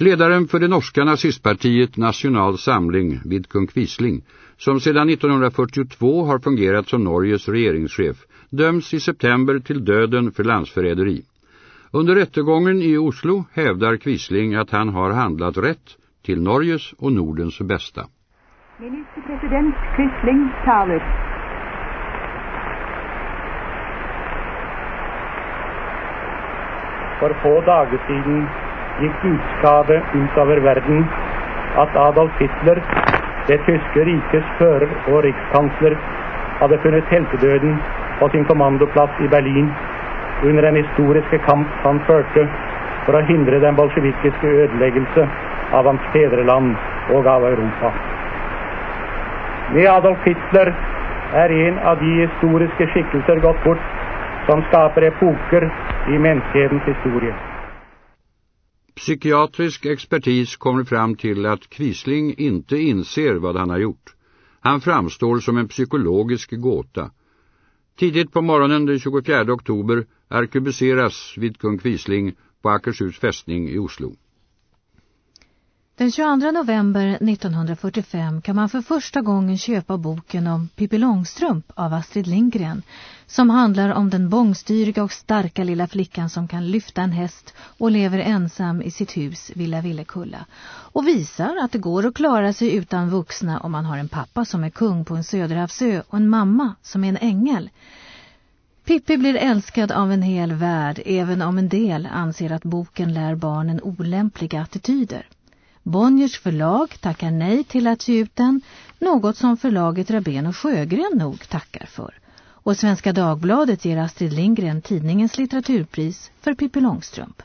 Ledaren för det norska nazistpartiet National Samling, Vidkun Quisling, som sedan 1942 har fungerat som Norges regeringschef, döms i september till döden för landsförräderi. Under rättegången i Oslo hävdar Quisling att han har handlat rätt till Norges och Nordens bästa. Ministerpresident Quisling taler. For få dager siden gick utskade ut över världen att Adolf Hitler, det tyske rikets förre och rikskansler, hade funnit heltedöden på sin kommandoplats i Berlin under den historiska kamp han förde för att hindra den bolsjevikiska ödeläggelse av hans fäderland och av Europa. Med Adolf Hitler är en av de historiska skikkelser gått bort som skapar epoker i mänsklighetens historia. Psykiatrisk expertis kommer fram till att Quisling inte inser vad han har gjort. Han framstår som en psykologisk gåta. Tidigt på morgonen den 24 oktober arkebuseras vid kung Quisling på Akershus fästning i Oslo. Den 22 november 1945 kan man för första gången köpa boken om Pippi Långstrump av Astrid Lindgren som handlar om den bångstyriga och starka lilla flickan som kan lyfta en häst och lever ensam i sitt hus Villa Villekulla och visar att det går att klara sig utan vuxna om man har en pappa som är kung på en söderhavsö och en mamma som är en ängel. Pippi blir älskad av en hel värld även om en del anser att boken lär barnen olämpliga attityder. Bonniers förlag tackar nej till att ge ut den, något som förlaget Rabén och Sjögren nog tackar för. Och Svenska Dagbladet ger Astrid Lindgren tidningens litteraturpris för Pippi Långstrump.